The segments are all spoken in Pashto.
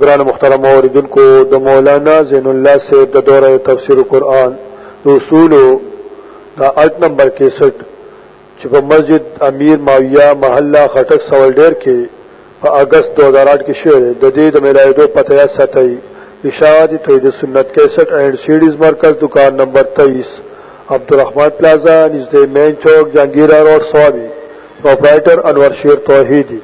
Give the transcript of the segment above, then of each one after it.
گران مختار موردن کو د مولانا زین اللہ سے د دور تفسیر قرآن رسول دا آٹھ نمبر کے سٹ چپ مسجد امیر معاویہ محلہ خٹک سوال ڈیر کے په اګست 2008 کې شوی دی. د دې د ملاوېدو پته یاد ساتئ، اشاعت توحید سنت کیسټ اینډ سیډیز مرکز، دکان نمبر 23، عبدالرحمن پلازه، نږدې مین چوک، جهانګیره روډ، صوابي. پروپرایټر انور شیر توحیدي.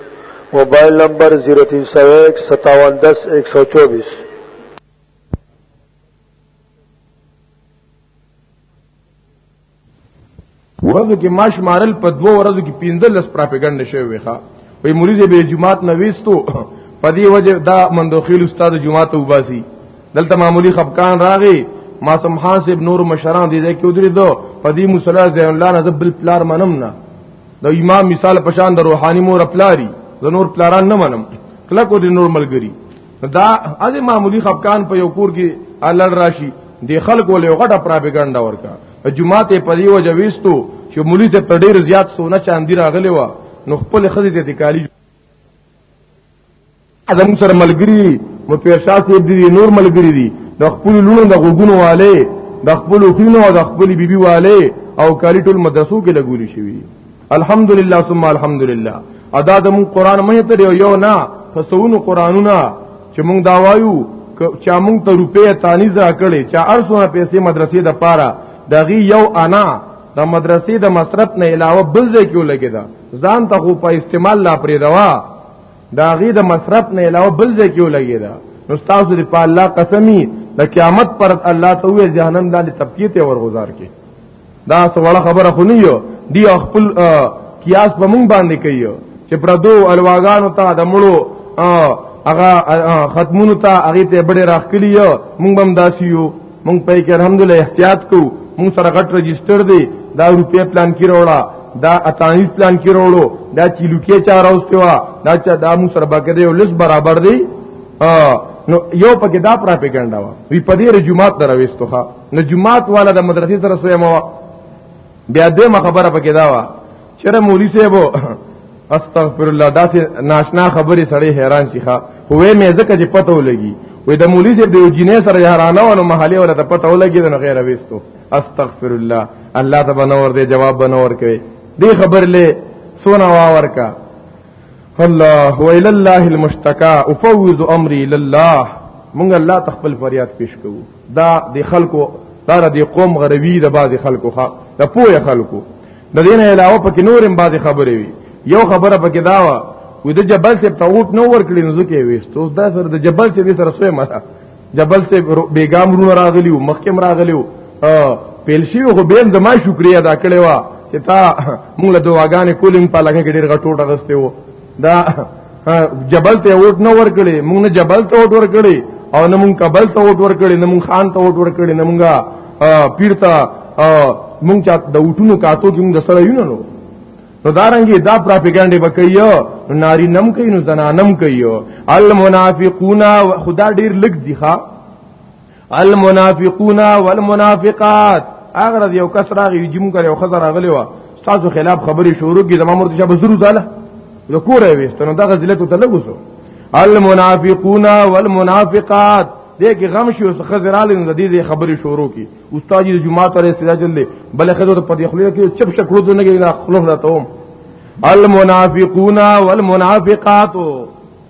موبایل نمبر 03015710124. ورځو کې ما شمارل په دوه ورځو کې 15 پروپاګاندا شوی وي ښا وای مریض به جمعات نه وېستو په دې وجه دا مندوخیل استاد جمعات وباسي دلته معمولی خفقان راغی ما سمحان صاحب نور مشران دي چې ودرې دو په دې مصلی زین الله نه بل پلار منم نه د امام مثال پشان د روحاني مور پلاری د نور پلاران نه منم کله کو دي نور ملګری دا از معمولی خفقان په یو کور کې الړ راشي د خلکو له غټه پراپګاندا ورکا جمعه ته په یو جويستو چې مولوی ته په ډیر زیات سونه چاندی راغلی و نو خپل خزې ته د کالی ادم سره ملګری مو پیر شاه صاحب دي نور ملګری دي د خپل لونو د غوګونو والے د خپل خینو او د خپل بیبي والے او کالی ټول مدرسو کې لګولي شوی الحمدلله ثم الحمدلله ادا د مون قران مه ته یو نه فسونو قرانونه چې مونږ دا وایو چې مونږ ته روپې تانیز را کړې چې ارسونه پیسې مدرسې د پاره دغه یو انا د مدرسې د مصرف نه علاوه بل ځای کې ولګیدا ځان ته خو په استعمال لا پرې دوا دا غي د مصرف نه علاوه بل ځای کې ولګیدا نو تاسو دې په الله قسمی د قیامت پر الله ته وې جهنم دالې تبکیته ورغزار کې دا څه وړه خبره خو نه یو دی خپل قیاس په مونږ باندې کوي چې پردو الواغانو ته د مړو هغه ختمونو ته هغه ته بډې راخلی یو مونږ هم داسي یو مونږ په کې الحمدلله احتیاط کو مونږ سره غټ رجستر دی دا روپې پلان کې وروړه دا اتانی پلان کې وروړو دا چې لوکې چا راوستي وا دا چې دا مونږ سره باګه دی ولس برابر دی نو یو پکې دا پراپګاندا وا وی په دې رجومات درويستوخه نو جمعات والا د مدرسې سره سوې مو بیا دې ما خبره پکې دا وا چیرې مولوی صاحب استغفر الله دا سه ناشنا خبرې سړی حیران شي ښا وې مې ځکه چې پته ولګي وې د مولوی صاحب د یو جنې سره حیرانه ونه محله ولا ته پته ولګي نو غیر وستو استغفر الله الله ته بنور دې جواب بنور کوي دې خبر لې سونا واور کا الله ویل الله المشتکا افوض امری لله مونږ الله تخپل فریاد پیش کوو دا د خلکو دا د قوم غروي د بعض خلکو ښه د پوهه خلکو د دین علاوه پکې نورم بعض خبرې وي یو خبره پکې دا و و د جبل ته توغوت نو ورکړي نو ځکه وېست اوس دا سره د جبل ته سره سوې ما جبل ته بیګام رونه راغلی او مخکم راغلی او پیلشي خو به هم زما شکریا ادا کړې و چې تا موږ له دواګانې کولم په لګه کې ډېر غټوټه غسته و دا جبل ته ووټ نه ورکړي موږ نه جبل ته ووټ ورکړي او نه موږ کبل ته ووټ ورکړي نه موږ خان ته ووټ ورکړي نه موږ پیر ته موږ چا د وټونو کاتو کې موږ د سره یو نه نو نو دارنګي دا پروپاګاندا وکيو ناری نم کوي نو زنانم کوي المنافقون خدا ډیر لګ دي ښا المنافقون والمنافقات اغرض یو کس راغی جمع کړي او خزر راغلی و تاسو خلاف خبرې شروع کی زمام مرتشه بزرو زاله د کور وېست نو دغه ذلت ته لګوسو المنافقون والمنافقات دې کې غم شي او خزرال نه دې خبرې شروع کی استاد دې جمعه تر استعداد لې بل خزو ته پدې خلې کې چپ شکړو دې نه کې خلوف راته المنافقون والمنافقات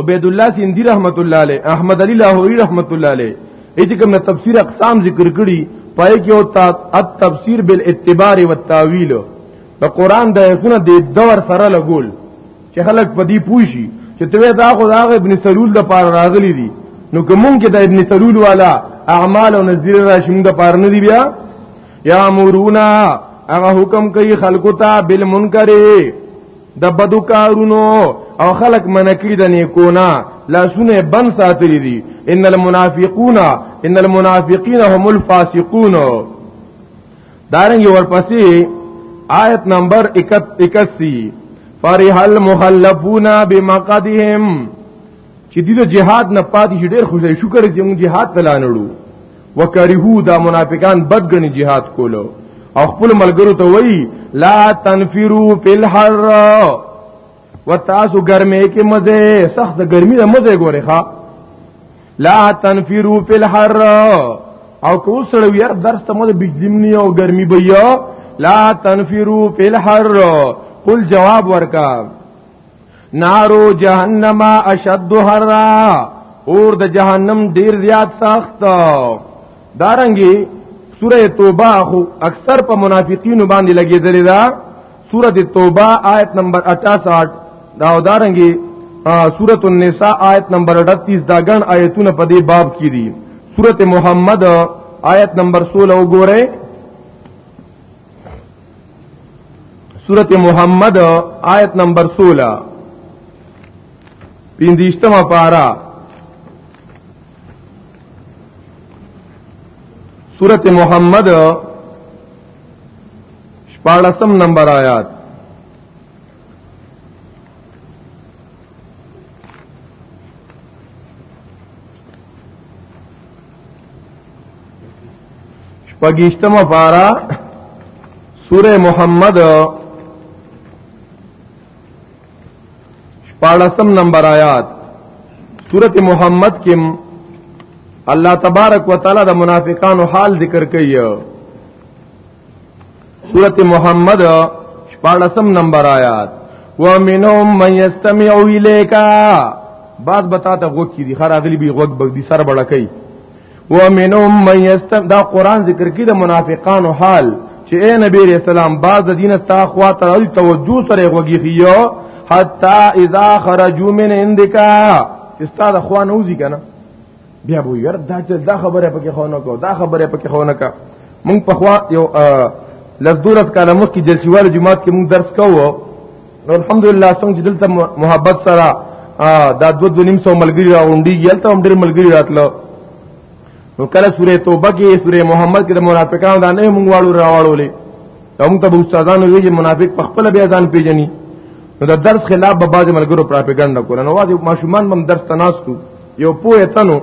عبید الله سیندی رحمت الله علیه احمد علی لاهوری رحمت الله علیه ایت کوم نه تفسیر اقسام ذکر کړي پای کې او تا التفسیر بالاتبار والتاویل د قران د ایتونو د دور سره لګول چې خلک په دې پوښي چې ته دا خو دا ابن سلول د پار راغلي دي نو کوم کې د ابن سلول والا اعمال او نذیر راشم د پار نه دی بیا یا امرونا هغه حکم کوي خلکو ته بالمنکر د بدو کارونو او خلق منکړي د نیکونه لاسونه بند ساتلي دي ان المنافقون ان المنافقین هم الفاسقون دارنګ ورپسې آیت نمبر 81 فرح المخلفون بمقدهم چې دې جهاد نه پاتې شي ډېر خوشاله شکر چې موږ جهاد ته لانړو وکرهو دا منافقان بدګنی جهاد کولو او خپل ملګرو ته وایي لا تنفروا فی الحر وتاسو ګرمه کې مزه سخت ګرمي د مزه ګوري ښا لا تنفروا فی الحر او کو سره یار درس ته مزه بجلی منی او ګرمي بیا لا تنفروا فی الحر قل جواب ورکا نارو جهنم اشد حرا اور د جهنم ډیر زیات سخت دارنګي سوره توبه خو اکثر په منافقینو باندې لګیدلې ده سوره توبه آیت نمبر 68 دا دارنګي سوره النساء آیت نمبر 38 دا ګڼ آیتونه په دې باب کې دي سوره محمد آیت نمبر 16 وګورئ سورت محمد آیت نمبر 16 پیندیشتمه پارا سورت محمد شپاړسم نمبر آیات پګیشتم پارا سوره محمد شپاړسم نمبر آیات سورت محمد کې الله تبارک وتعالى د منافقانو حال ذکر کوي سورت محمد شپاڑسم نمبر آیات ومنهم من يستمع اليك بعد بتا ته غوږ کی دي خر اغلی بي غوږ بغ دي سر بړکې ومنهم من يستمع دا قران ذکر کی د منافقانو حال چې اے نبی رسول الله بعد دین تا خوا ته توجه سره غوږی خيو حتا اذا خرجوا من عندك استاد اخوان اوزی کنه بیا بو یار دا چې دا خبره پکې خونه کو دا خبره پکې خونه کا مونږ په خوا یو لزدورت کاله مخ کې جلسیوال جماعت کې مونږ درس کوو نو الحمدلله څنګه چې دلته محبت سره دا دو دو نیم سو ملګری راوندي یلته هم ډېر ملګری راتلو نو کله سوره توبه کې سوره محمد کې د منافقانو دا نه مونږ واړو راوړولې هم ته استادانو ویل منافق په خپل بیا ځان پیژني نو د درس خلاف به بعض ملګرو پراپګاندا کوله نو واځي ماشومان هم درس تناستو یو پوه تنو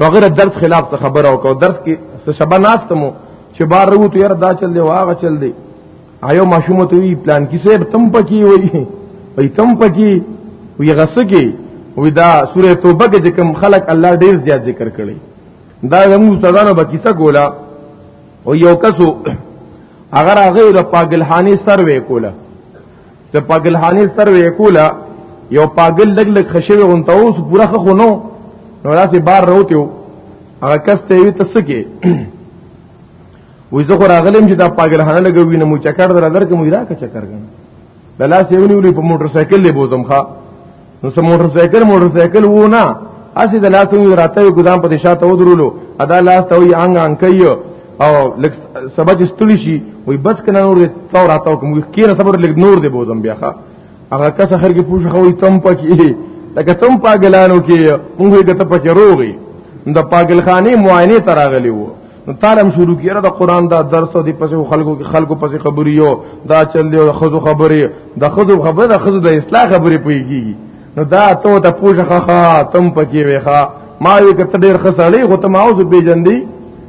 نو غیر درس خلاف ته خبره وکاو درس کې څه شبا ناستمو چې بار رو ته یار دا چل دی واغه چل دی آیو ماشوم ته وی پلان کې سیب تم پکی وی وی تم پکی وی غسګي وی دا سوره توبه کې کوم خلق الله ډیر زیات ذکر کړي دا زمو استادانو به کیسه کولا او یو کسو اگر هغه د پاگلحانی سروې کوله ته پاګل حانی سر وی کولا یو پاګل لګ لګ خشوي غونته اوس پورا خو نو نو راته بار روتیو هغه کس ته وی تسکه وې زه خو راغلم چې دا پاګل حانی لګوي نو چکر در درکې مو راکه چکر کنه د لاس یې ونیولې په موټر سایکل له بوزم ښا نو سم موټر سایکل موټر سایکل وو نه اسی د لاس وی راته ګدام په دشا ته ودرولو ادا لاس ته وی انګ انګ کيو او لک سبج استلی شي وی بس کنه نور تو راته کوم کیره صبر لک نور دی بوزم بیا ښا هغه کس خر کې پوښ خوې تم پکې لکه تم پاګلانو کې موږ یې ګټه پکې روغي د پاګل خانه معاینه تراغلی وو نو تعلم شروع کیره د قران دا درس او د پسو خلکو کې خلکو پسې خبري یو دا چل دی خزو خبري د خزو خبره د خزو د اصلاح خبري پويږي نو دا ته ته پوښخه خا تم پکې وېخه ما یې کته ډېر خسړې غو ته ماوز بیجندې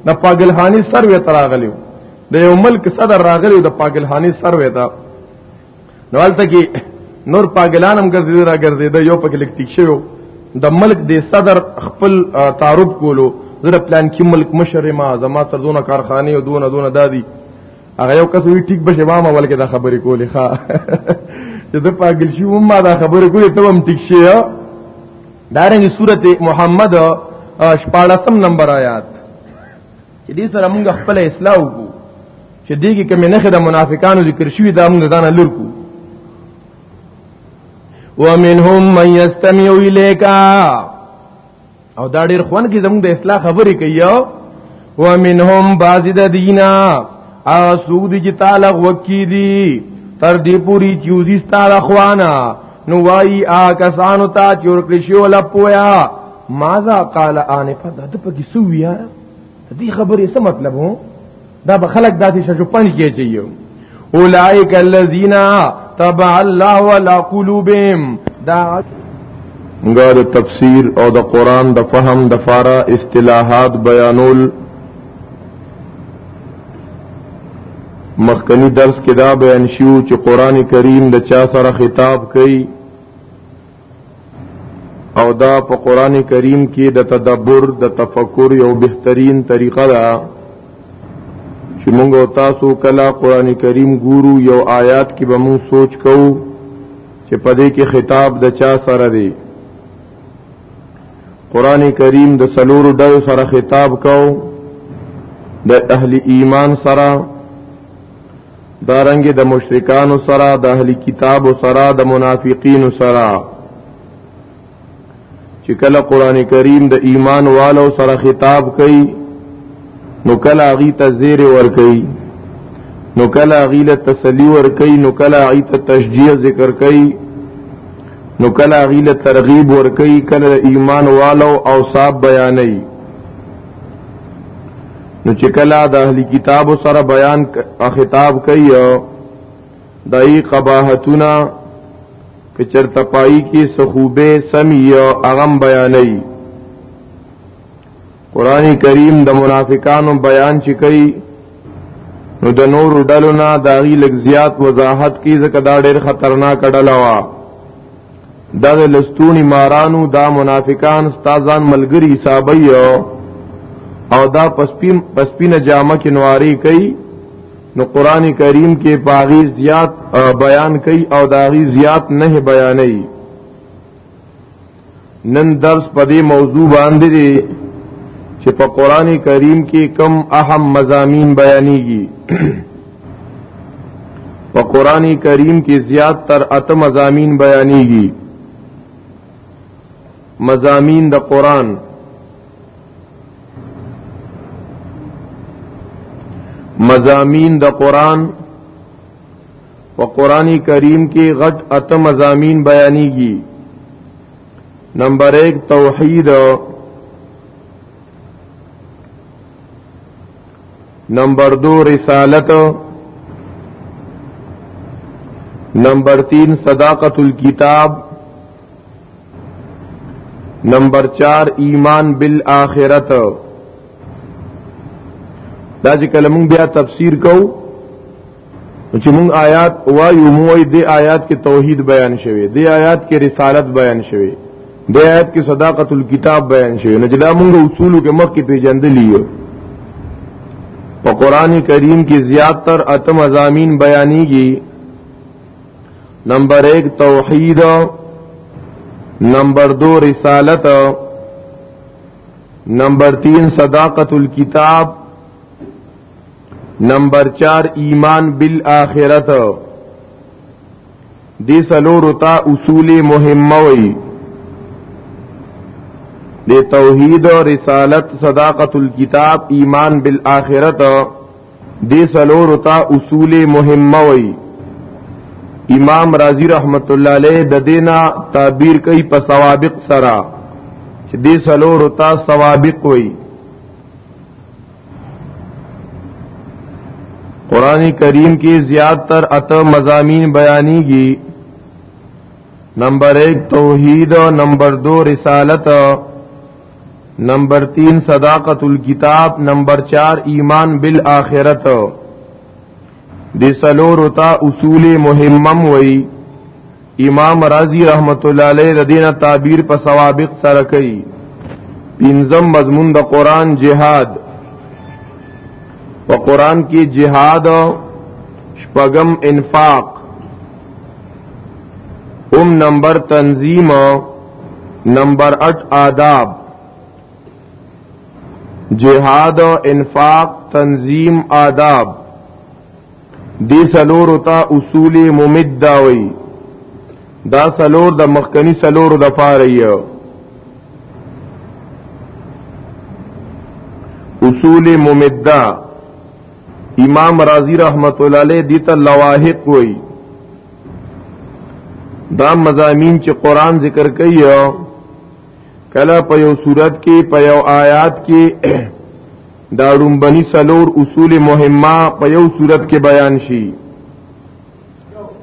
د پاگلخانی سر وې تراغلیو د یو ملک صدر راغلیو د پاگلخانی سر وې تا نو البته کې نور پاګلانم ګرځیدل را ګرځیدل یو پکې لیک ټیک شوی د ملک د صدر خپل تعارف کولو زره پلان کې ملک مشر ما زما تر دونه کارخانه او دونه دونه دادی هغه یو کس وی ټیک بشه ما مول کې دا خبرې کولې ښا چې د پاګل شي و ما دا خبرې کولې ته هم ټیک شي دارنګه سورته محمد 14 نمبر آیات چې دې سره موږ خپل اصلاح وکړو چې دې کې کوم نه خدای منافقانو ذکر شوی دا موږ ځان لور کو ومنهم من يستمع اليك او دا ډېر خوان کې زموږ د اصلاح خبرې کوي ومنهم بعض د دینا او سوق دي چې تعالی وکی دي تر دې پوری چوزي ستاره خوانا نو وای آ کسانو ته چور کړی شو لپویا ماذا قال انفا د پکې سویا دې خبرې څه مطلب هو دا به خلک داسې شجپن کې چي اولائک الذین تبع الله ولا قلوبهم دا غا د تفسیر او د قران د فهم د فارا اصطلاحات بیانول مخکنی درس کې دا بیان شیو چې قران کریم د چا سره خطاب کوي او دا په قران کریم کې د تدبر د تفکر یو بهترین طریقه ده چې موږ تاسو کله قران کریم ګورو یو آیات کې به موږ سوچ کوو چې په دې کې خطاب د چا سره دی قران کریم د سلور ډول سره خطاب کو د اهل ایمان سره دارنګ د مشرکانو سره د اهل کتاب سره د منافقین سره چې کله قران کریم د ایمان والو سره خطاب کوي نو کله غی ته زیر ور کوي نو کله غی له تسلی ور کوي نو کله غی ته تشجیع ذکر کوي نو کله غی له ترغیب ور کوي کله ایمان والو او صاحب بیانوي نو چې کله د اهلی کتاب سره بیان او خطاب کوي دای قباحتونه کچر تپای کی سخوبه سمی او اغم بیانای قران کریم د منافقانو بیان چې کوي نو د نور ډلو نه داغي لګ زیات وضاحت کی زکه دا ډیر خطرناک ډله وا دغه لستونی مارانو دا منافقان استادان ملګری حسابي او دا پسپین پسپینه جامه کې نواری کوي نو قران کریم کې پاغي زیات بیان کوي او داغي زیات نه بیانوي نن درس په دې موضوع باندې دی چې په قران کریم کې کم اهم مزامین بیانېږي په قران کریم کې زیات تر اته مزامین بیانېږي مزامین د قران مزامین د قران په قران کریم کې غټ اته مزامین بیانېږي نمبر 1 توحید نمبر دو رسالت نمبر تین صداقت الكتاب نمبر چار ایمان بالآخرت دا چې کله مونږ بیا تفسیر کوو چې موږ آیات وایو موږ دې آیات کې توحید بیان شوی دې آیات کې رسالت بیان شوی دې آیات کې صداقت الكتاب بیان شوی نو جلا موږ اصول کې مخ کې پیژندلی یو په قران کریم کې زیات تر اتم ازامین بیانېږي نمبر 1 توحید نمبر 2 رسالت نمبر 3 صداقت الكتاب نمبر 4 ایمان بالآخرت دې سلورو ته اصول مهمه وي د توحید او رسالت صداقت الكتاب ایمان بالآخرت دې سلورو ته اصول مهمه وي امام رازی رحمت الله علیه د دینا تعبیر کوي په سوابق سره چې دې سلورو ته سوابق وي قران کریم کې زیات تر اته مزامین بیانېږي نمبر 1 توحید نمبر 2 رسالت نمبر 3 صداقت الكتاب نمبر 4 ایمان بالآخرت د سلور تا اصول مهمم وئی امام رازی رحمت الله علیه د دینه تعبیر په سوابق سره کوي پنځم مضمون د قران جهاد په قران کې جهاد شپږم انفاق اوم نمبر تنظیم نمبر 8 آداب جهاد انفاق تنظیم آداب دی سلورو تا اصول ممد داوی دا سلور د مخکنی سلورو د پاره یو اصول ممدہ امام رازی رحمت الله علیه دیتا لواحق وای دا مزامین چې قران ذکر کوي کله په یو صورت کې په یو آیات کې دا ډومبني سلور اصول مهمه په یو صورت کې بیان شي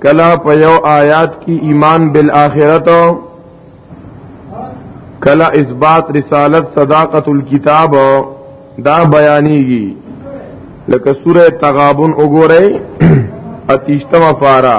کلا په یو آیات کې ایمان بالآخرت کلا اثبات رسالت صداقت الكتاب دا بیانېږي لکه سوره تغابن وګورئ اتیشتمه فارا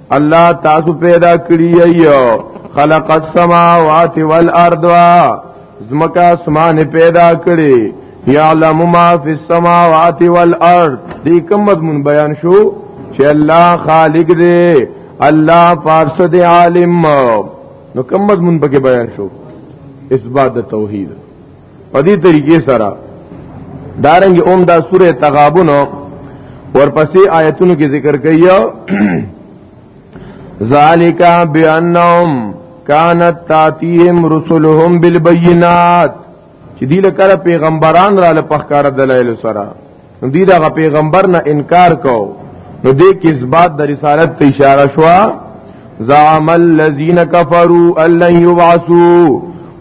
الله تاسو پیدا کړی یو خلق السماوات والارض زمکا اسمان پیدا کړی یعلم ما فی السماوات والارض دې کوم مضمون بیان شو چې الله خالق دی الله فارس دی عالم نو کوم مضمون پکې بیان شو اثبات توحید په دې طریقې سره دارنګ اوم دا سوره تغابن ورپسې آیتونو کې ذکر کایو ذالک بانهم کانت تاتیهم رسلهم بالبينات چې دی لکه پیغمبران را لپاره دلایل سره نو دی دا پیغمبر نه انکار کو نو دې کې اثبات د رسالت ته اشاره شوا زعم الذين كفروا ان لن يبعثوا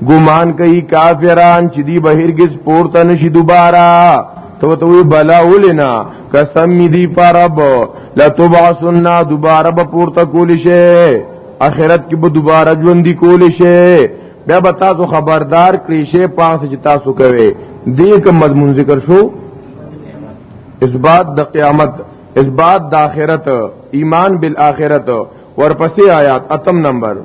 ګمان کوي کافران چې دی بهرګز پورته نشي دوباره تو تو بلا ولنا قسم دی پرب لتبعثنا دوباره به پورته کول شي اخرت کې به دوباره ژوند کول شي بیا به تاسو خبردار کړی شی پاس چې تاسو کوي دې کوم مضمون ذکر شو اثبات د قیامت اثبات د آخرت ایمان بالآخرت ورپسې آیات اتم نمبر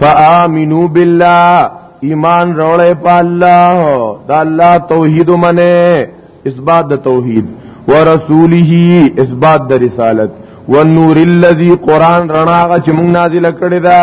فآمنو بالله ایمان روړې په الله دا الله توحید منه اثبات د توحید ورسوله اثبات د رسالت والنور الذي قران رڼا چې موږ نازل کړی دا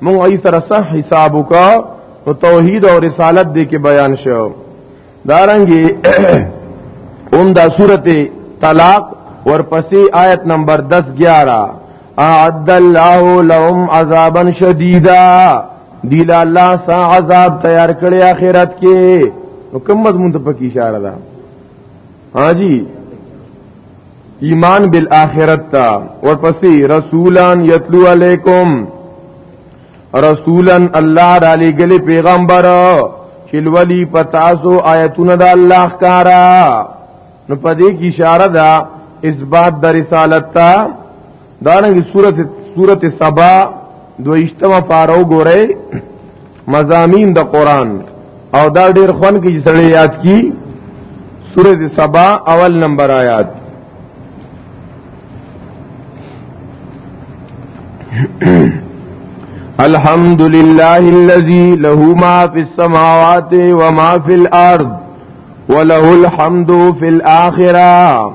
مونږ ای سره صح حساب وکا او توحید او رسالت دې کې بیان شو دارنګي اوم دا سورته طلاق ورپسې آیت نمبر 10 11 اعد الله لهم عذابا شدیدا دی لا الله سا عذاب تیار کړی اخرت کې نو کوم مضمون ته پکې اشاره ده ها جی ایمان بالآخرت تا ورپسې رسولان یتلو علیکم رسولن الله را لګلی پیغمبر چې ولی پتاسو آیتونه د الله ښکارا نو پدې کې اشاره ده اثبات د رسالت ته دارنګه سورت سورت سبا دویشتمه پاره وګورئ مزامین د قران او دا ډیر خون کې سړی یاد کی سورت سبا اول نمبر آیات الحمد لله الذي له ما في السماوات وما في الارض وله الحمد في الاخره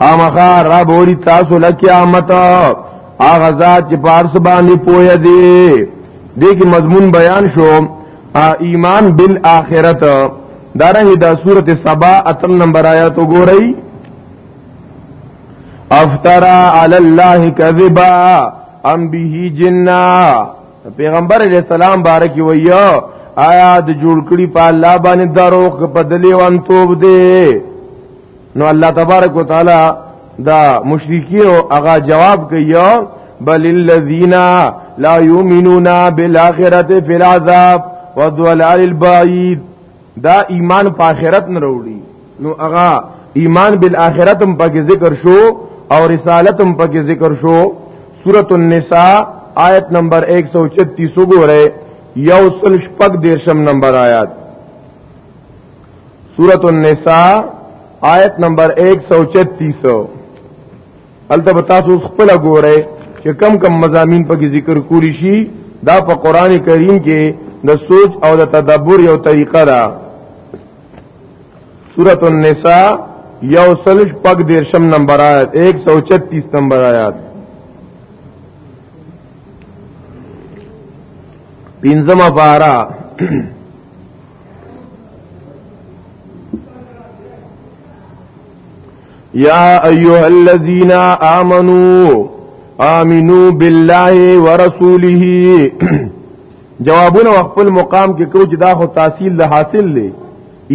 خامخا را بوری تاسو لقیامت هغه ذات چې پارس باندې پوهه دی دې کې مضمون بیان شو ایمان بالآخرت دارنګه دا سورته سبا اتم نمبر آیات وګورئ افترا علی الله کذبا ام به جننا پیغمبر علیہ السلام بارک ویو آیا د جوړ کړي په الله باندې دروغ په دلیوان توب دی نو الله تبارک وتعالى دا مشرکی او هغه جواب کوي بل الذين لا يؤمنون بالاخره في العذاب والضلال البعيد دا ایمان په آخرت نه وروړي نو هغه ایمان بالآخرت هم پکې ذکر شو او رسالت هم پکې ذکر شو سورۃ النساء آیت نمبر 136 وګوره یو سل شپږ دیرشم نمبر آیات سورۃ النساء آیت نمبر 136 البته تاسو خپل ګورئ چې کم کم مزامین په ذکر کولی شي دا په قران کریم کې د سوچ او د تدبر یو طریقه ده سورۃ النساء یو سلش پک دیرشم نمبر آیت 136 نمبر آیت پینځمه پارا یا ایها الذین آمنو آمنو بالله ورسوله جوابونه خپل مقام کې کو چې دا خو تحصیل د حاصل دی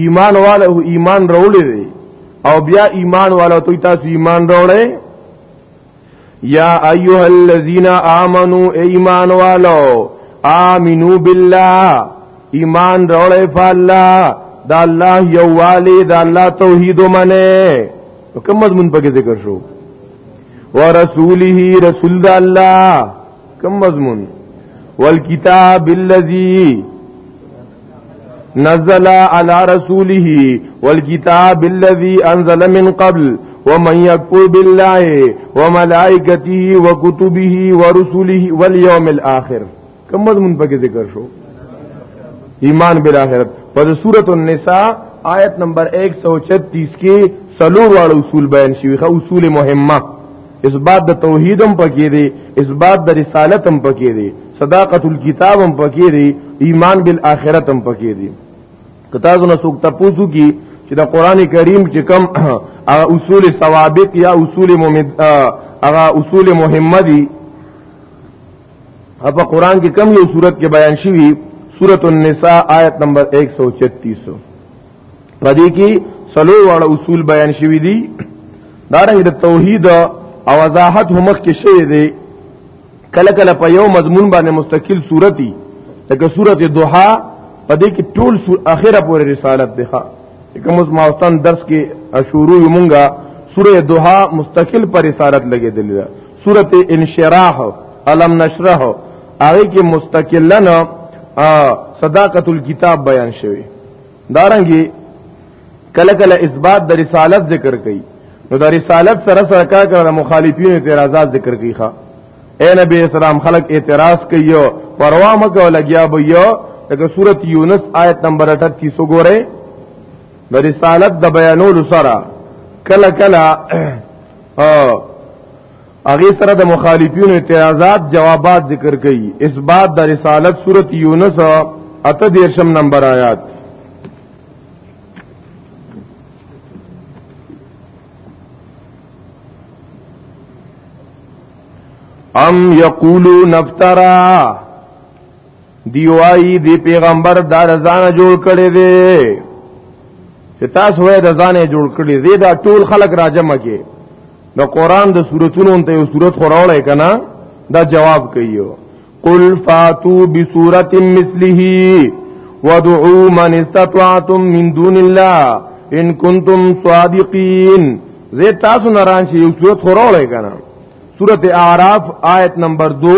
ایمان والو ایمان وروړي او بیا ایمان والو ته تاسو ایمان وروړي یا ایها الذین آمنو ایمان والو آمنو بالله ایمان راولې په الله دا الله یو والی دا الله توحید منه کوم مضمون پکې ذکر شو ورسوله رسول دا الله کوم مضمون والکتاب الذی نزل على رسوله والكتاب الذي انزل من قبل ومن يكفر بالله وملائكته وكتبه ورسله واليوم الاخر کوم مضمون پکې ذکر شو ایمان بالاخره په سورۃ النساء آیت نمبر 136 کې سلور واړو اصول بیان شوی خو اصول مهمه اثبات د توحیدم پکې دی اثبات د رسالتم پکې دی صداقت الكتابم پکې دی ایمان بالآخرتم پکې دی کتا زونه څوک تاسو کی چې د قران کریم چې کم اصول ثوابت یا اصول ممد هغه اصول مهمه دي په قران کې کم یو صورت کې بیان شوی سورۃ النساء آیت نمبر 136 پدې کې سلو واړه اصول بیان شوی دي دا رنګ د توحید او وضاحت هم مخ کې شوی دی کله کله په یو مضمون باندې مستقل صورتي لکه صورت دوحا په دې کې ټول اخره پورې رسالت ده کوم اوس ماوستان درس کې شروع یمونګه سوره دوحا مستقل پر رسالت لګې دلی ده سوره انشراح علم نشرح هغه کې مستقلن صداقت الكتاب بیان شوی دارنګي کله کله اثبات د رسالت ذکر کوي نو د رسالت سره سره کا کړه مخالفین اعتراضات ذکر کوي ښا اے نبی اسلام خلق اعتراض کوي پروا مکه لګیا به یو لکه سورۃ یونس آیت نمبر 38 وګوره د رسالت د بیانولو سره کله کله هغه سره د مخالفینو اعتراضات جوابات ذکر کړي اثبات د رسالت سورۃ یونس اته دیرشم نمبر آیات ام یقولو نفترا دیوائی دی پیغمبر دار ځان جوړ کړي دي چې تاسو وې د ځانې جوړ کړي دي دا ټول خلک راجمه کې د قران د سوراتونو ته یو سورات خوراولای کنا دا جواب کوي قل فاتو بسورۃ مثله ودعوا من استطعتم من دون الله ان کنتم صادقین زه تاسو نه رانشي یو سورات خوراولای کنا سورۃ اعراف آیت نمبر 2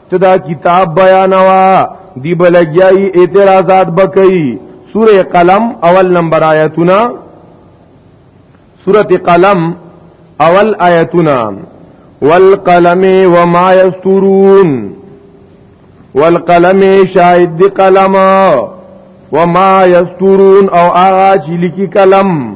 ته دا کتاب بیانوا دی بلګیای اعتراضات بکئی سوره قلم اول نمبر آیتونه سوره قلم اول آیتونه والقلم وما یسترون والقلم شاهد دی قلم وما یسترون او آغا چی لکی قلم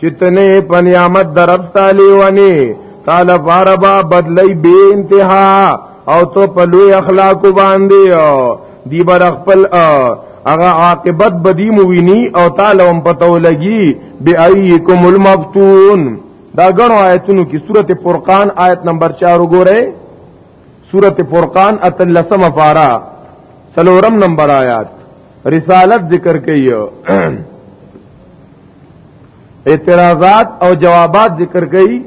چې تنه په نعمت درب تعالی ونی تعالی فاربا بدلی بے انتها او تو په لوی اخلاق باندې دی بر خپل هغه عاقبت بدی موینی او تعالی هم پتو لګي بی ایکم المفتون دا غنو آیتونو کې سورته فرقان آیت نمبر 4 وګوره سورته فرقان اتلسم فارا سلورم نمبر آیات رسالت ذکر کئیو اعتراضات او جوابات ذکر کوي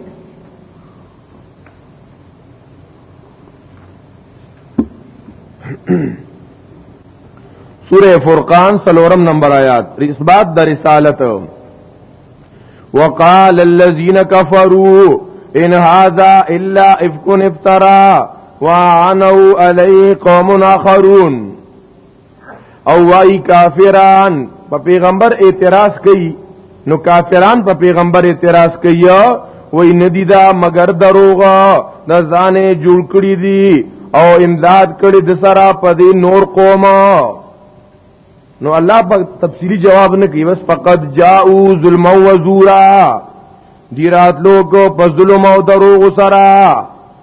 سورہ فرقان سلورم نمبر آیات اثبات در رسالت وقال الذين كفروا ان هذا الا افك افترى وعنوا عليه قوم اخرون او وای کافران په پیغمبر اعتراض کوي نو کافران په پیغمبر اعتراض کوي وای ندی دا مگر دروغ د ځانې جوړ کړی دي او امداد کړی د سره په دې نور قومه نو الله په تفصیلی جواب نه کوي بس فقط جاءو ظلم و زورا دی راتلو کو په ظلم او دروغ سره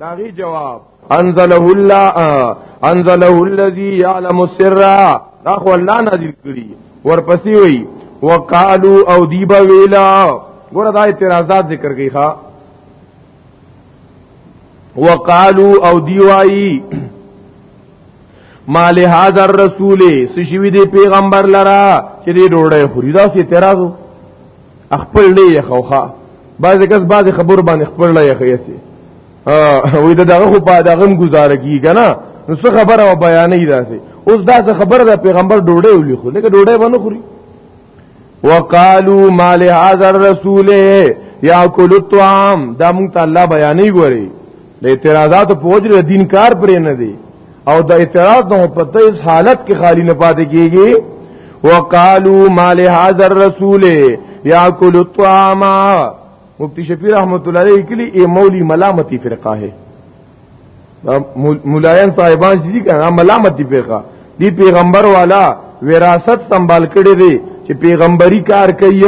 داغي جواب انزله الله انزله الذي يعلم السر دا خو الله نازل کړی ورپسې وی وقالو او دیبا ویلا ګوره دا اعتراضات ذکر کړي ښا وقالو او دیوایی مال هذا الرسول سشوی دی پیغمبر لرا چې دی ډوړې خوري دا سي اعتراضو خپل نه یې خوخه بعض کس بعض خبر باندې خپل نه یې خېسي ها وې دغه خو په دغه گزاره کی کنه نو څه خبره او بیانې داسې اوس دا څه خبره ده پیغمبر ډوډۍ ولي خو لکه ډوډۍ باندې خوري وقالو ما لهذا الرسول یاکل الطعام دا مونږ ته الله بیانې ګوري د اعتراضات په وجه د دین کار پرې نه دی او د اعتراض نو په تیز حالت کې خالی نه پاتې کیږي وقالو ما لهذا الرسول یاکل الطعام مفتی شفیع رحمت الله علیه کلی ای مولی ملامتی فرقه ہے مولایان صاحبان چې دي کنه ملامت دي فرقه دی پیغمبر والا وراثت سنبال کړی دی چې پیغمبري کار کوي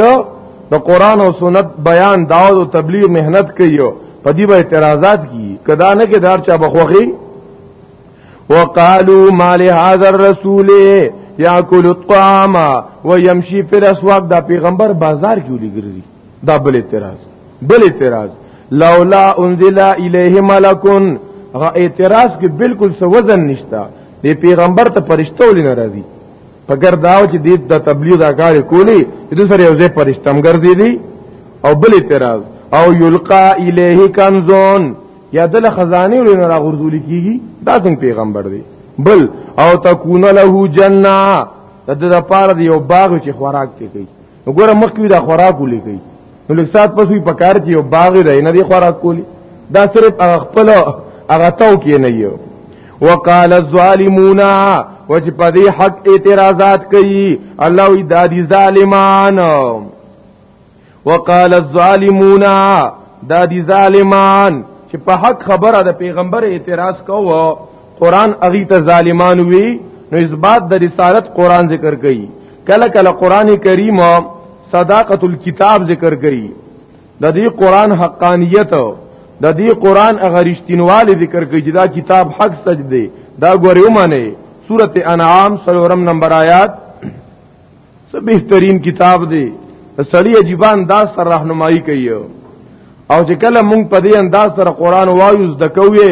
د قران او سنت بیان داوود او تبلیغ مهنت کوي په دې به اعتراضات کی کدا نه کې دار چا بخوخي وقالو ما لهذا الرسول یاکل الطعام ويمشي في الاسواق دا پیغمبر بازار کې ولګرځي دا بل اعتراض بل اعتراض لولا انزل الیه ملکون غا اعتراض کې بالکل څه وزن نشتا دی پیغمبر ته پرشتو لنه راځي په ګرداو چې دې د تبلیغ دا کار کولی دې سره یو ځای پرشتم ګرځي دي او بل اعتراض او یلقا الیه کنزون یا دل خزانه ولې نه راغورځول کیږي دا څنګه پیغمبر دی بل او تکون له جنہ د د پاره دی یو باغ چې خوراک کوي وګوره مخکې دا خوراک ولیکي نو لکسات پس وی پکار چې یو باغ دی نه دی خوراک کولی دا صرف هغه خپل هغه تاو کې نه یو وقال الظالمون وچ په دې حق اعتراضات کوي الله وی دادی ظالمان وقال الظالمون دادی ظالمان چې په حق خبره د پیغمبر اعتراض کوو قران اغي ته ظالمان وی نو اثبات د رسالت قران ذکر کړي کله کله قران کریم صداقت الكتاب ذکر کړي د دې قران حقانیت د دې قران اغریشتینواله ذکر کړي چې دا کتاب حق سچ دی دا ګوري ومنه سوره انعام سلورم نمبر آیات سب بهترین کتاب دی سړی عجیب انداز سره راهنمایي کوي او چې کله مونږ په دې انداز سره قران وایو زده کوی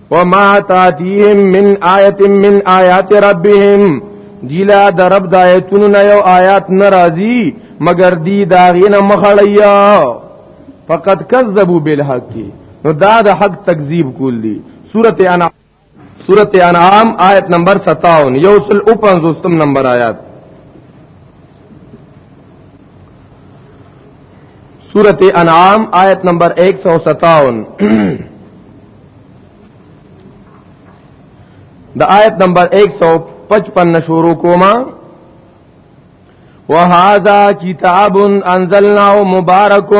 وما تاتيهم من آیت من آیات ربهم دیلا د رب د آیتونو نه یو آیات ناراضی مگر دی دا غینه مخړیا فقط کذبوا بالحق نو دا د حق تکذیب کول دي سوره انعام سورت انعام آیت نمبر ستاون یو سل او پنزوستم نمبر آیات سورت انعام آیت نمبر ایک سو ستاون د آیت نمبر 155 شروع کوما وهذا کتاب انزلناه مبارک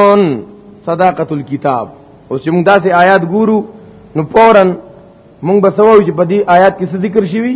صداقت الكتاب او چې موږ داسې آیات ګورو نو فورا موږ به سوو چې په دې آیات کې ذکر شوی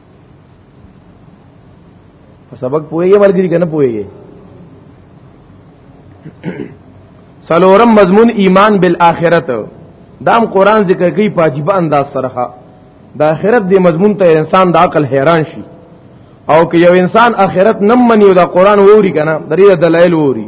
په سبق پوهیږي ملګری کنه پوهیږي سلورم مضمون ایمان بالآخرت دام قران ذکر کوي پاجیب انداز سره د آخرت دی مضمون ته انسان د عقل حیران شي او که یو انسان آخرت نم منی او د قران ووري کنه درې دلایل ووري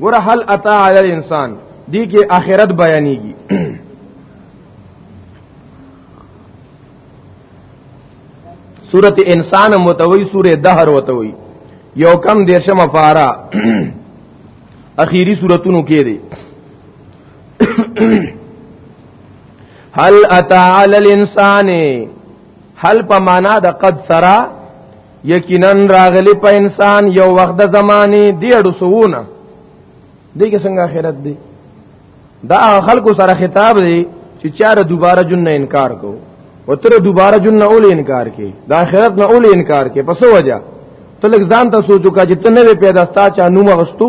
ګور هل اتا علی الانسان دی کې اخرت بیانېږي سورت انسان متوي سوره دهر وتوي یو کم دیرشم فارا اخیری سورتونو کې دی هل اتا علی الانسان هل په معنا د قد سرا یقینا راغلی په انسان یو وخت د زمانه دی اډو سونه دی کې څنګه آخرت دی دا خلکو سره خطاب دی چې چاره دوباره جن نه انکار کو او تر دوباره جن نه اول انکار کی د آخرت نه اول انکار کی پس وجه تلک ځان ته سوچو کا چې تنه پیدا ستا چا نوم غستو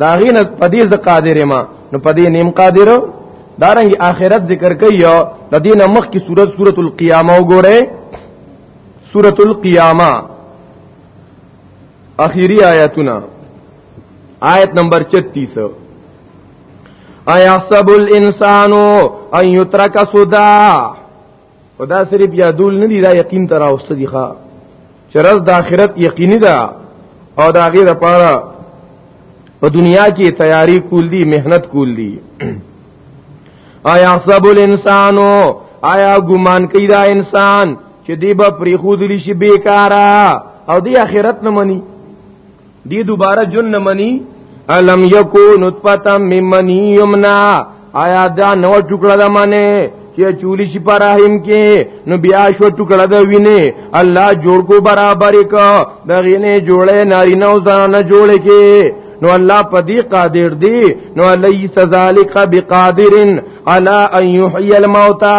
دا غین پدې ز قادر ما نو پدې نیم قادر دارنګ اخرت ذکر کوي د دین مخ کی صورت سورۃ القیامه وګوره سورۃ القیامه اخیری آیاتنا آیت نمبر 36 ایا حسب الانسان ان یترک سدا او دا صرف یادول نه دی دا یقین تر اوسته دی ښا چې رز د آخرت یقیني ده او دا غیر لپاره په دنیا کې تیاری کول دي مهنت کول دي آیا حسب الانسانو آیا ګمان کوي دا انسان چې دی به پری خودلی شي بیکارا او دی آخرت نه مني دی دوباره جن نه منی الم یکو نطفه من منی یمنا آیا دا نو ټوکړه د منه چې چولی شي پر رحم کې نو بیا شو ټوکړه د وینه الله جوړ کو برابر کا د غینه جوړه ناری نو ځان جوړ کې نو الله پدی قادر دی نو علی سذالک بقادر علی ان یحیی الموتى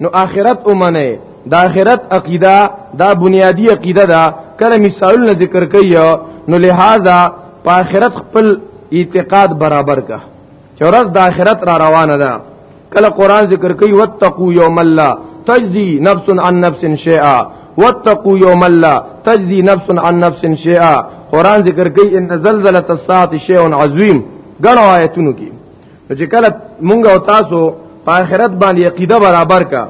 نو آخرت اومنه د آخرت عقیده دا بنیادی عقیده ده کله مثالونه ذکر کوي نو لہذا په آخرت خپل اعتقاد برابر کا چې ورځ د آخرت را روانه ده کله قران ذکر کوي وتقو یوم الله تجزی نفس عن نفس شیئا وتقو یوم الله تجزی نفس عن نفس شیئا قران ذکر کوي ان زلزلۃ الساعه شیء عظیم ګڼ آیتونو کې چې کله مونږ او تاسو په آخرت باندې عقیده برابر کا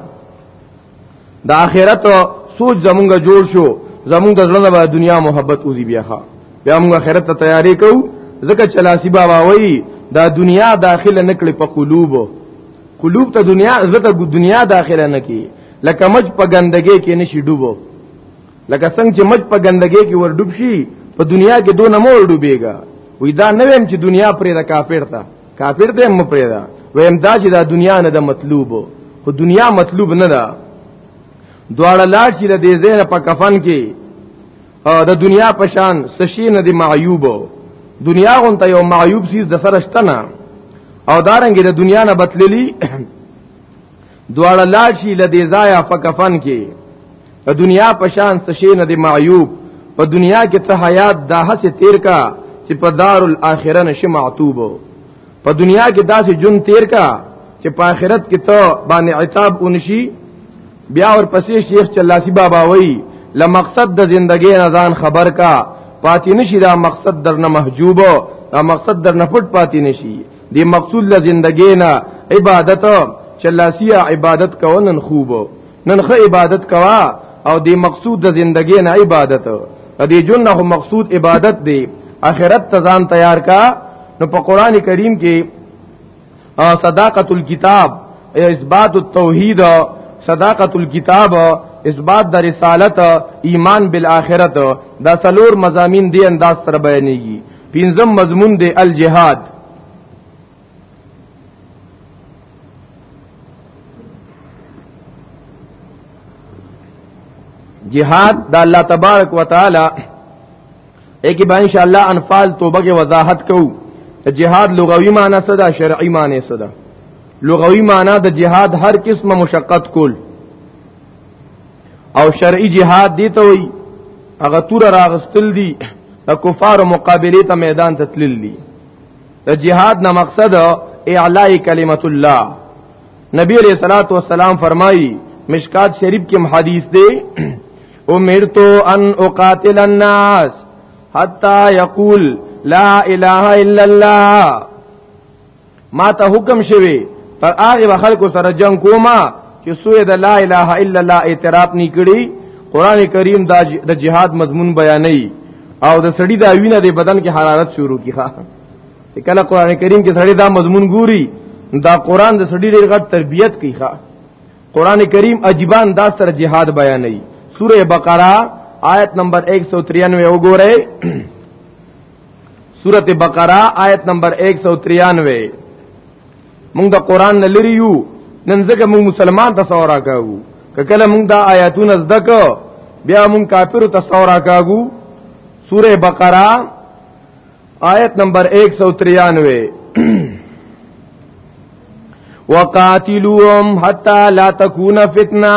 د آخرت سوچ زمونږ جوړ شو زمونږ د ژوند باندې دنیا محبت اوزی بیا ښا بیا مونږ آخرت ته تیاری کو ځکه چې لاسی بابا وایي دا دنیا داخله نکړي په قلوب قلوب ته دنیا زړه ته دنیا داخله نکي لکه مج په ګندګي کې نشي ډوبو لکه څنګه چې مچ په ګندګي کې ور ډوب شي په دنیا کې دو نه مور ډوبېږي وې دا نه ویم چې دنیا پرې را کافر تا کافر دې م پرې دا ویم دا چې دا دنیا نه د مطلوب خو دنیا مطلوب نه ده دواړه لاړ چې د دې زینه په کفن کې د دنیا په شان سشي نه دی معیوب دنیا غون ته یو معیوب سیز د سرشتنه او دارنګ د دنیا نه بتللی دواړه لاړ شي لدی ځایه په کفن کې په دنیا په شان سشي نه دی معیوب په دنیا کې ته حیات دا هڅه تیر کا چې په دار الاخره نشي معتوب په دنیا کې داسې جون تیر کا چې په آخرت کې ته باندې عتاب اونشي بیا ور پسې شیخ چلاسی بابا وای لمقصد د زندګۍ نه ځان خبر کا پاتې نشي دا مقصد درنه محجوب دا مقصد درنه پټ پاتې نشي دی مقصود له زندګی نه عبادت چې لاسیا عبادت کول نن خوب نن خه عبادت کوا او دی مقصود د زندګی نه عبادت دی جون نه مقصود عبادت دی اخرت تزان تیار کا نو په قران کریم کې صداقت الكتاب اثبات التوحید صداقت الكتاب اثبات د رسالت ایمان بالآخرت دا سلور مزامین دی انداز تر بیانېږي پنځم مضمون دی الجهاد جهاد د الله تبارک وتعالى ایکی با انشاءاللہ انفال توبه کې وضاحت کو جهاد لغوي معنی څه ده شرعي معنی څه ده لغوي معنی د جهاد هر قسمه مشقت کول او شرعي جهاد دی ته وي هغه تور راغستل دي د کفار مقابله ته میدان ته تلل دي د جهاد نه مقصد اعلاء کلمت الله نبی علیہ الصلوۃ والسلام فرمایي مشکات شریف کې حدیث دی امرت ان اقاتل الناس حتا یقول لا اله الا الله ما ته حکم شوی پر هغه خلکو سره جنگ کوما چې سوی د لا اله الا الله اعتراف نه کړي قران کریم دا د جهاد مضمون بیانوي او د سړی دا وینه د بدن کې حرارت شروع کیخه کله قران کریم کې سړی دا مضمون ګوري دا قران د سړی ډېر غټ تربيت کیخه قران کریم عجیب انداز سره جهاد بیانوي سوره بقره آیت نمبر 193 وګورئ سورت بقره آیت نمبر 193 موږ د قران نه لري یو نن ځکه موږ مسلمان ته سورا کاغو کله موږ دا آیاتونه زده کو بیا موږ کافر ته سورا کاغو سوره بقره آیت نمبر 193 وقاتلوهم حتا لا تكون فتنه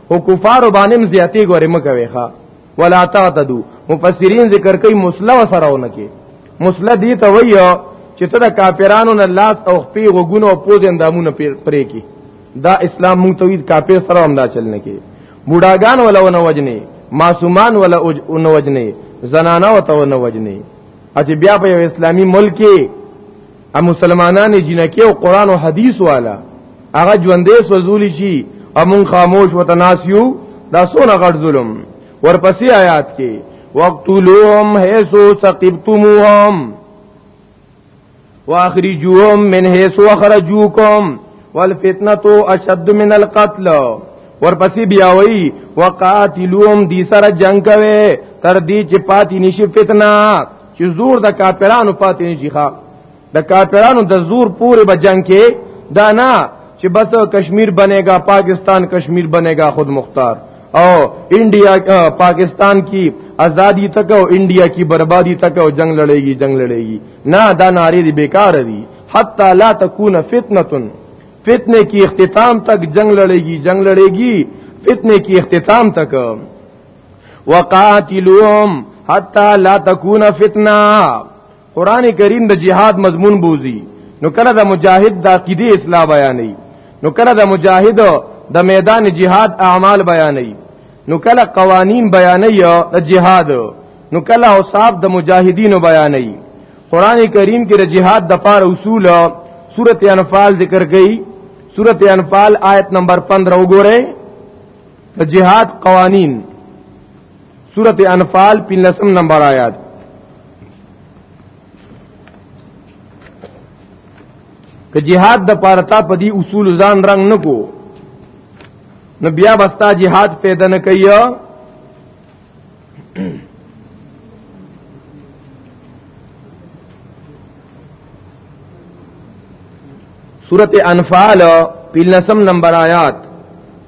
او کفار باندې هم زیاتې ګورې مکوي ښا ولا تعتدو مفسرین ذکر کوي مسله وسرهونه کې مسله دی ته وایو چې ته د کافرانو نه لاس او خپې غوګونو او پوز اندامونه پرې کې دا اسلام مونږ توید کافر سره هم دا چل نه کې بوډاګان ولا ونه وجني معصومان ولا ونه وجني زنانه وته ونه وجني اته بیا په اسلامي ملک کې ا مسلمانان جنکی او قران او حدیث والا هغه ژوندې سوزولی شي امون خاموش وتناسیو دا سونه غټ ظلم ورپسې آیات کې وقتلوهم حيث ثقفتموهم واخرجوهم من حيث اخرجوكم والفتنه اشد من القتل ورپسې بیا وی وقاتلوهم دي سره جنگ کوي تر دې چې پاتې نشي فتنه چې زور د کاپیرانو پاتې نه شي د کاپیرانو د زور پورې به جنگ کې دا نه چې بس کشمیر بنےګا پاکستان کشمیر بنےګا خود مختار او انډیا پاکستان کی ازادی تک او انډیا کی بربادی تک او جنگ لړے گی جنگ لړے گی نه دا ناری دی بیکار دی حتا لا تکون فتنه فتنه کی اختتام تک جنگ لړے گی جنگ لړے گی فتنه کی اختتام تک وقاتلوهم حتا لا تکون فتنه قران کریم د جهاد مضمون بوزي نو کله د مجاهد د عقیده اصلاح بیانې نو کله د مجاهد د میدان جهاد اعمال بیانې نو کله قوانین بیانې د جهاد نو کله اوصاف د مجاهدینو بیانې قران کریم کې د جهاد د پار اصول سورته انفال ذکر کړي سورته انفال آیت نمبر 15 وګورئ د جهاد قوانین سورت انفال پنلسم نمبر آیات که جهاد د پارتا په دی اصول ځان رنگ نکو نو بیا بستا جهاد پیدا نه کوي سورت انفال پنلسم نمبر آیات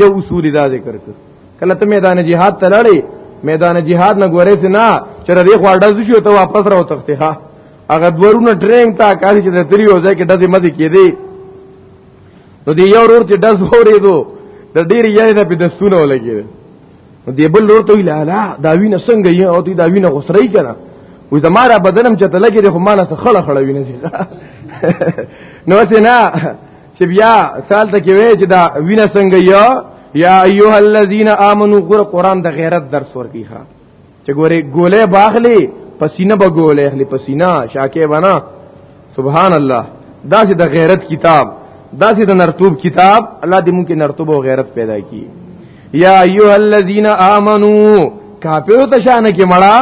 یو اصول دا ذکر کړ کله ته میدان جهاد ته لړې میدان جهاد نه ګورې سنا چې دې خو اډه شو ته واپس راو تخته ها هغه دورونه ټرینګ تا کاری چې د تریو ځای کې دځې مدي کې دی نو دی یو ورور چې دز وورې دو د ډیر یې نه په دستونه ولګي نو دی بل ورور ته ویل لا دا وینه څنګه یې او دی دا وینه غسرې کنه وې زماره بدنم چې ته لګي خو مانه خړه خړه وینه نو سینا چې بیا سال ته کې وې چې دا وینه څنګه یا یا ایها الذین آمنو ګور قران د غیرت درس ورکی ښا چې ګوره ګولې باخلی پسینه به ګولې اخلي پسینه شاکه بنا سبحان الله دا چې د غیرت کتاب دا چې د نرتوب کتاب الله دې مونږ کې نرتوب او غیرت پیدا کړي یا ایها الذین آمنو کافر ته شان کې مړه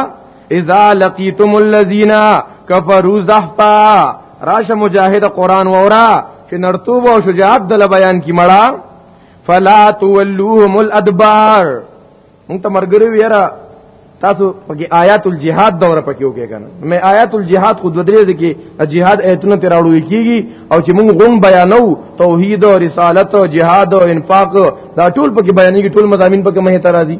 اذا لقیتم الذین کفروا زحفا راشه مجاهد قران وورا چې نرتوب او شجاعت دل بیان کی مړه فلا تولوهم الادبار مونږ ته مرګره ویرا تاسو پکې آیات الجihad دور پکې وکې کنه مې آیات الجihad خود ودرې دي کې جهاد ایتونه تر اړو کیږي او چې مونږ غون بیانو توحید او رسالت او جهاد او انفاق دا ټول پکې بیانېږي ټول مضامین پکې مه ترازی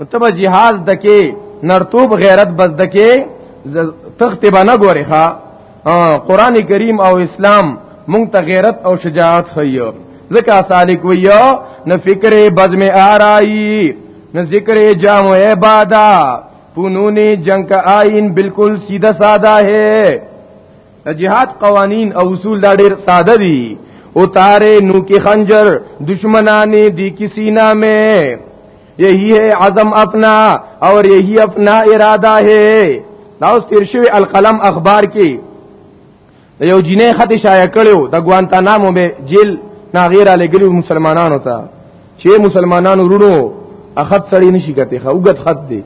مطلب جهاد دکې نرتوب غیرت بس دکې تخت به نه ګوري ښا قران کریم او اسلام مونږ ته غیرت او شجاعت خيو ځکه سالک ویو نه فکر بزم آرائی نه ذکر جام و عبادا فنون جنگ کا آئین بالکل سیدھا سادہ ہے جہاد قوانین او اصول دا ډیر ساده دي اتارے نو کی خنجر دشمنانی دی کسی نامے یہی ہے عزم اپنا اور یہی اپنا ارادہ ہے دا اوس تیر شوی القلم اخبار کې د یو جینې خط شایع کړو د ګوانتانامو به جیل نا غیر علی ګلو مسلمانانو ته چې مسلمانانو ورونو اخت سړی نشي کته خوګت خط دی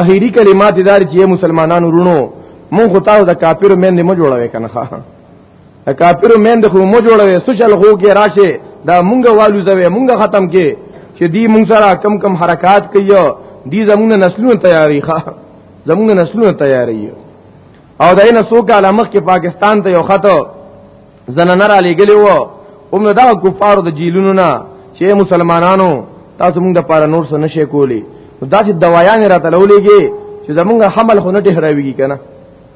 اخیری کلمات دار چې مسلمانانو ورونو مونږ خو تاسو د کافر مې نه جوړوي کنه کافر مند خو مو جوړوي سوچل خو کې راشه دا مونږ والو زوي مونږ ختم کې چې دی مونږ سره کم کم حرکات کوي دی زمونږ نسلونه تیاری ښه زمونږ نسلونه تیاری او دای نه سو کاله مخ کې پاکستان ته یو خطو زنانه را لګلی وو اوم دا کفارو د جیلونو نه چې مسلمانانو تاسو مونږ د پاره نور څه نشي کولی دا چې دوايان راته لولېږي چې زمونږ حمل خو نه ټهراويږي کنه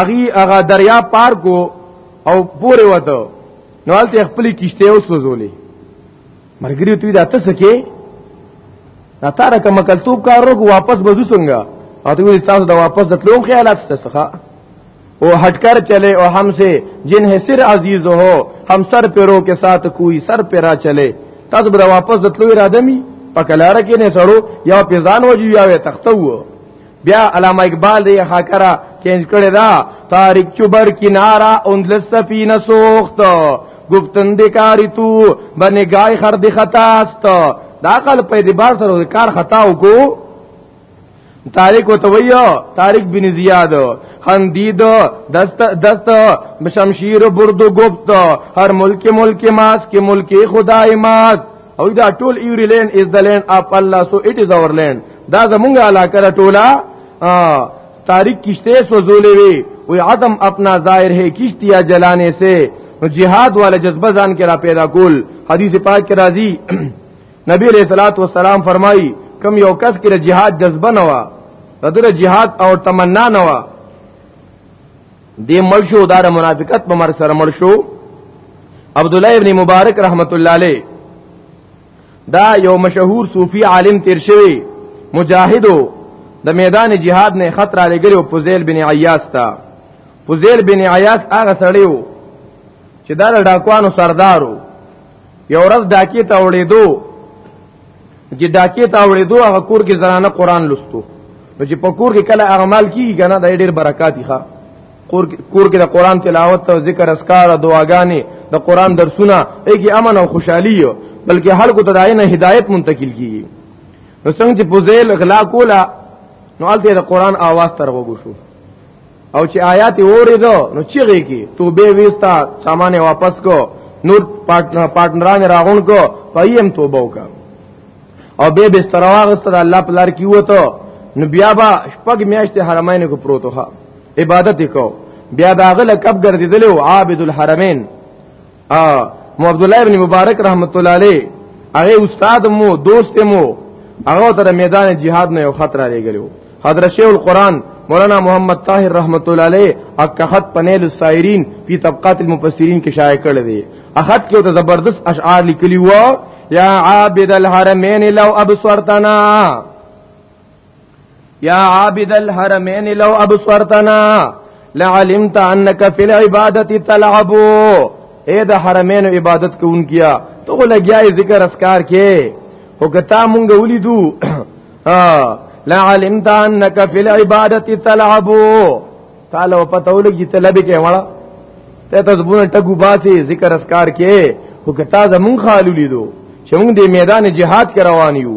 اغي هغه دریا پار کو او پورې وته نو هلته خپل کیشته اوس وزولې مرګری ته دا تاسو کې دا تاره کوم کلتوب کار وکړو واپس بزو څنګه او ته تاسو دا واپس د تلو خیالات تاسو ښه او هټکر چلے او ہم سے جن ہے سر عزیز ہو ہم سر پیرو کے ساتھ کوئی سر پیرا چلے تاسو به واپس د تلو اراده می پکلار کې نه سړو یا پیزان وجو یا تختو بیا علامه اقبال دی خاکرا چینج کړی دا تاریخ چوبر کنارا اوندل سفینه سوخت گفتن دی کاری تو بنگای خر دی خطا است دا عقل په اعتبار سره کار خطا وکړو تاریخ وتویو تاریخ بن زیاد خندید دست دست شمشیر برد گفت هر ملک ملک ماس کې ملک خدای ماس او دا ټول ایوري لینډ از د لینډ اف الله سو اټ از اور لینډ دا زمونږ علاقه را ټوله تاریخ کشته سوزولې وي او عدم اپنا ظاهر ہے کشتیا جلانے سے جهاد والا جذبه ځان کې را پیدا کول حدیث پاک کې راځي نبی علیہ الصلوۃ والسلام فرمایي کم یو کس کې جهاد جذبه نه و دغه جهاد او تمنا نه و دې مړ شو دا د منافقت په مرګ سره مړ شو عبد الله ابن مبارک رحمت الله علیه دا یو مشهور صوفي عالم تیر شوی مجاهدو د میدان جهاد نه خطر علی ګلو فوزیل بن عیاس تا فوزیل بن عیاس هغه سړیو چې دا ډاکوانو سردارو یو ورځ ډاکی ته وړېدو چې ډاکې ته وړې دوه هغه کور کې زنانه قران لستو نو چې په کور کې کله هغه مال کیږي کنه دا ډېر برکات دي ښا کور کور کې د قران تلاوت او ذکر اسکار دعاګانې د قران درسونه ایږي امن او خوشحالي یو بلکې خلکو ته داینه هدایت منتقل کیږي نو څنګه چې پوزیل اغلا کولا نو الته د قران आवाज تر وګو شو او چې آیات اوریدو نو چیغې کی توبه وستا سامان واپس کو نور پارټنران راغون کو پایم توبه وکا او به بستر واغست د الله په لار کې وته نو بیا با شپږ میاشتې حرمین کو پروتوخه عبادت کو بیا دا غل کب ګرځیدل او عابد الحرمین ا مو عبد الله ابن مبارک رحمت الله علیه هغه استاد مو دوست مو هغه تر میدان جهاد نه یو خطر لري ګلو حضرت شیخ القرآن مولانا محمد طاهر رحمت الله علیه اکحت پنیل السائرین فی طبقات المفسرین کې شایع کړل دي اخت کې ته زبردست اشعار لیکلی وو یا عابد الحرمین لو ابصرتنا یا عابد الحرمین لو ابصرتنا لعلمت انك في العباده تلعب اے د حرمین عبادت کوونکیا ته لګیا ذکر اسکار کې او کتا مونږ ولیدو لعلمت انك في العباده تلعب تعالی پته ولګی ته لبه کې وړه ته تزبونه ټګو باسي ذکر اسکار کې او کتا زمون خالو لیدو چې مونږ د میدان جهاد کې روان یو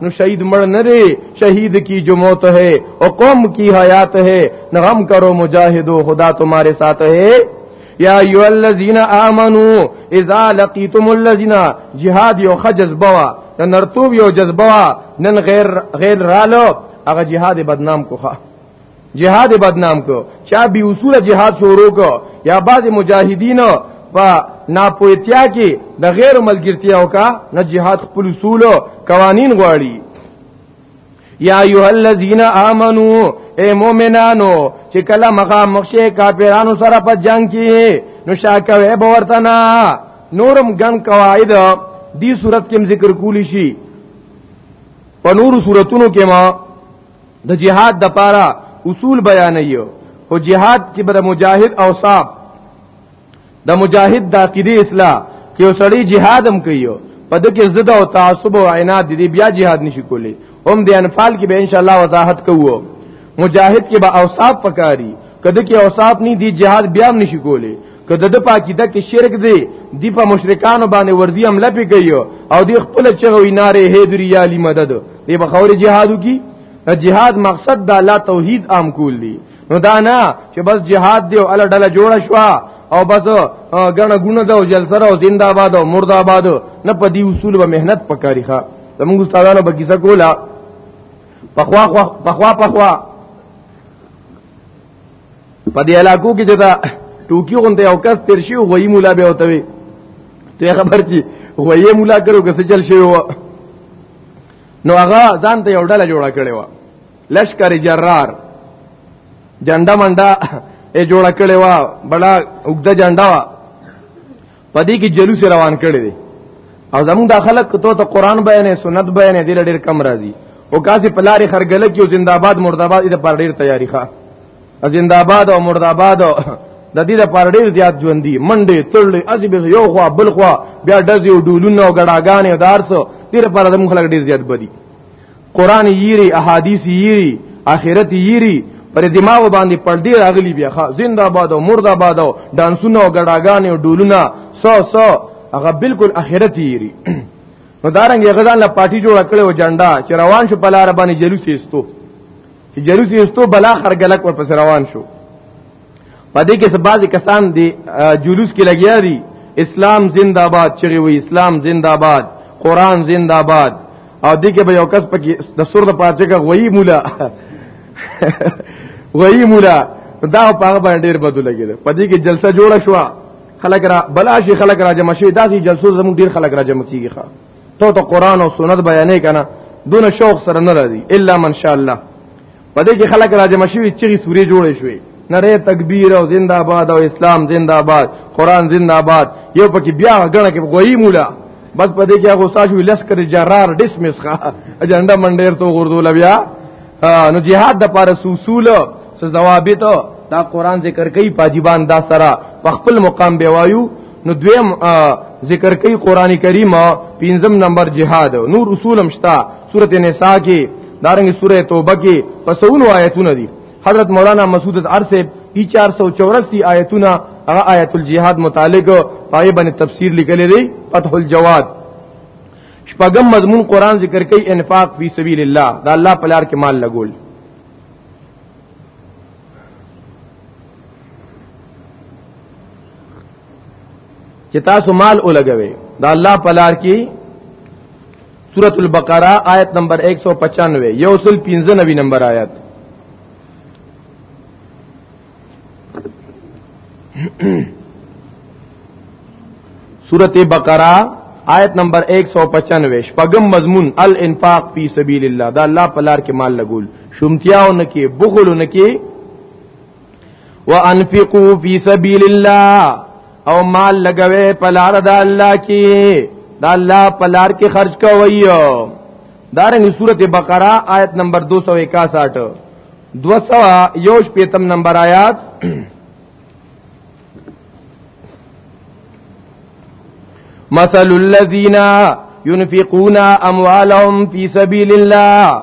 نو شهید مړ نه دی شهید کی جو موت ہے او قوم کی حیات ہے نہ غم کرو مجاہدو خدا تمہارے ساتھ ہے یا ایو الذین آمنو اذا لقیتم الذین جهاد یو خجزبوا نرتوب یو جذبوا نن غیر غیر رالو هغه جهاد بدنام کوخه جهاد بدنام کو چا بی اصول جهاد شروع کو یا بعض مجاهدین په ناپوهتیا کې د غیر ملګرتیا او کا نه جهاد خپل اصول قوانین غواړي یا ایها الذین آمنو اے مومنانو چې کله مخه مخشه کافرانو سره په جنگ کې نو شاکوي بورتنا نورم ګن قواعد دی صورت کې ذکر کولی شي په نور صورتونو کې ما د جهاد د پاره اصول بیانوي او جهاد چې بر مجاهد او صاحب د مجاهد د عقیده اصلاح کې وسړي جهاد هم کوي په دغه ضد او تعصب او عناد دي بیا جهاد نشي کولی هم د انفال کې به ان شاء الله وضاحت کوو مجاهد کې به اوصاف پکاري کده کې اوصاف نه دي جهاد بیا هم نشي کولی که د د پاکیده کې شرک دی دی په مشرکانو باندې وردی هم لپی کوي او دی خپل چغوي ناره هې دریا لی مدد دی په خور جهادو کې جهاد مقصد د الله توحید عام کول دی نو دا نه چې بس جهاد دی او الله ډله جوړ شو او بس غنه ګونه دا او جلسره او زنده‌باد او مرده‌باد نه په دی اصول و مهنت پکاري ښا زموږ استادانو به کیسه کوله پخوا پخوا پخوا په دې علاقو کې چې دا ټوکی غونډه او کس تیر شي غوي مولا به وته وي ته خبر چی غوي مولا کړو که څه چل شي و نو هغه ځان ته یو ډله جوړه کړې و لشکر جرار جنډا منډا ای جوړه کړې و بڑا وګدا جنډا په دې کې جلوس روان کړي دي او زموږ د خلک ته ته قران بیانې سنت بیانې دې ډېر کم راځي او کاسي پلاری خرګل کې زنده‌باد مرده‌باد دې پر ډېر تیاری ښه زنده‌باد او مرده‌باد د دې لپاره ډېر زیات ژوند دي منډه تړلې عجیب یو خوا بل خوا بیا دزي او ډولونه او غډاګانې او دارسو دې لپاره زموږ خلک ډېر زیات بدی قران یری احادیث یری اخرت یری پر دماغ باندې پردي راغلی بیا زنده باد او مرده باد او دانسونه او ګډاګانې او ډولونه سو سو هغه بالکل اخرت یری نو دارنګ غزان لا پارٹی جوړ کړي او جنډا چې روان شو په لار باندې جلوس ایستو چې جلوس ایستو بلا خرګلک ور پس روان شو په دې کې سبا دي کسان دي جلوس کې لګیا دي اسلام زنده باد چغي وي اسلام زنده باد قران زنده باد او دې کې به یو کس پکې د سر د پاتې کا غوي مولا غوي مولا دا په هغه باندې ډېر بدو لګیدل په دې کې جلسه جوړه شو خلک را بلاشي خلک را جمع شي داسې جلسو زموږ ډېر خلک را جمع کیږي ښا ته ته قران او سنت بیانې کنه دون شوق سره نه راځي الا من شاء الله په دې کې خلک راځي مشوي چې سوري جوړې شوې نره تکبیر او زنده آباد او اسلام زنده آباد قران زنده آباد یو پکې بیا غنه کې غوي مولا بس په دې کې هغه ساج وی لس کړي جرار ډسمس ښه اجنډا منډیر ته غردول بیا نو جهاد د پاره سوسول سو ضوابط دا قران ذکر کوي پاجیبان دا سره په خپل مقام به وایو نو دویم ذکر کوي قران کریم پنځم نمبر جهاد نور اصولم شتا سورته نساء کې دارنګ سوره توبه کې پسونو آیتونه دي حضرت مولانا مسعود ارسه ای 484 آیتونه هغه آیت الجihad متعلق پای باندې تفسیر لیکل دي فتح الجواد شپږم مضمون قران ذکر کوي انفاق فی سبیل الله دا الله په لار کې مال لګول چې تاسو مال ولګوي دا الله پلار کې سورۃ البقرہ آیت نمبر 195 یو سل 95 نمبر آیت سورۃ بقرہ آیت نمبر 195 شپږم مضمون الانفاق فی سبیل الله دا الله پلار کې مال لګول شومتیاو نکي بخل نکي وانفقوا فی سبیل الله او مال لګوي په لار د الله کې د الله په لار کې خرج کوي دارنګ سورته بقره آیت نمبر 261 200 یوش پیتم نمبر آیات مثل الذين ينفقون اموالهم في سبيل الله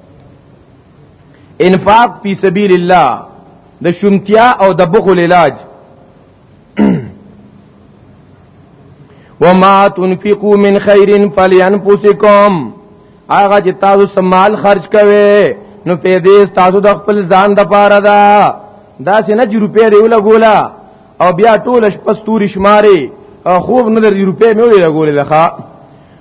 انفاق فی سبیل الله د شومتیا او د بخل علاج وما تنفقوا من خير فلانفسكم هغه چې تاسو سمال خرج کوي نو پیدې تاسو د خپل ځان د پاره ده دا سه نه روپې دی ولګولا او بیا ټول شپه ستوري شماري خوب نه د روپې مې ولګولې ده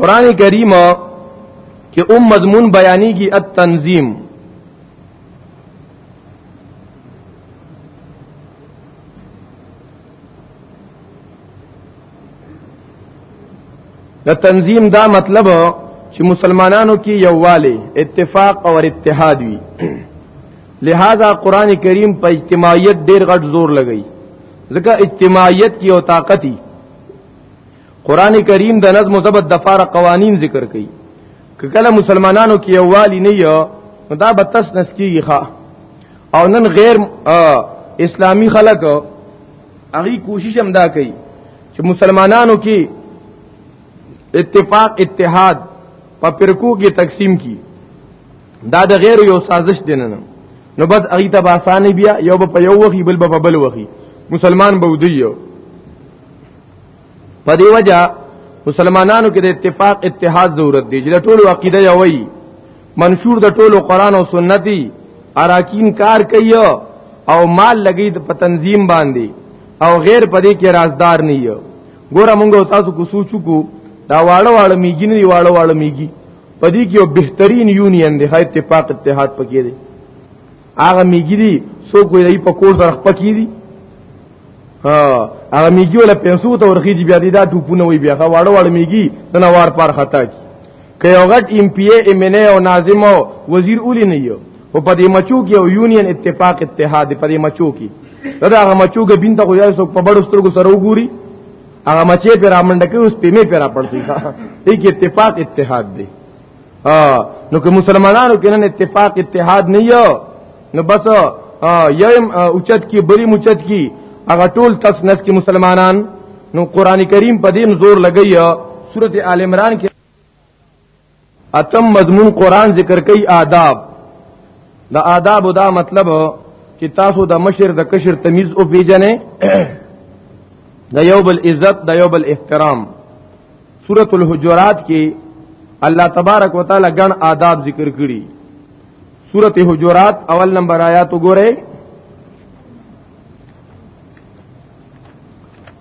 قران کریم کې ام مضمون بیانی کی التنظیم د تنظیم دا مطلب چې مسلمانانو کې یووالی اتفاق او اتحاد وي لہذا قران کریم په اجتماعیت ډیر غټ زور لګی ځکه اجتماعیت کی او طاقتي قران کریم د نظم او ضبط د فار قوانین ذکر کړي کله مسلمانانو کې یووالی نه یو نو دا به تس نسکیږي ښا او نن غیر اسلامی خلک هغه کوشش هم دا کوي چې مسلمانانو کې اتفاق اتحاد په پرکو کې تقسیم کی دا د غیر یو سازش دی نه نو بس هغه ته باسانه بیا یو په یو وخی بل په بل وخی مسلمان به ودی یو په دی وجہ مسلمانانو کې د اتفاق اتحاد ضرورت دی چې ټول عقیده یو وي منشور د ټولو قران او سنتي اراکین کار کوي او مال لګي په تنظیم باندې او غیر پدې کې رازدار نه یو ګوره مونږ تاسو کو سوچو کو دا واړه واړه میګی نه واړه واړه میګی پدې کې یو بهترین یونین دی هاي اتفاق اتحاد پکې دی هغه میګی دی سو کوی دی په کور سره پکې دی ها هغه میګی ولا پیسو ته ورخیږي بیا دی دا ټوپونه وی بیا واړه واړه میګی د نوار پار خطا کی که یو غټ ایم پی ای ایم ان ای او ناظم او وزیر اولی نه یو او په دې مچو کې او یونین اتفاق اتحاد په دې مچو کې دا هغه مچو کې بنت خو یې سو په بڑو سترګو سره وګوري هغه مچې پر امنډه کې اوس پیمه پر پړسي هیڅ اتفاق اتحاد دی ها نو که مسلمانانو کې نن اتفاق اتحاد نه یو نو بس یم اوچت کی بری مچت کی هغه ټول تس نس کې مسلمانان نو قران کریم په دې زور لګی سورته آل عمران کې اتم مضمون قران ذکر کوي آداب د آداب دا مطلب چې تاسو د مشر د کشر تمیز او پیژنې د یو بل عزت د یو بل احترام سورۃ الحجرات کې الله تبارک وتعالى ګڼ آداب ذکر کړي سورۃ حجرات اول نمبر آیات وګورئ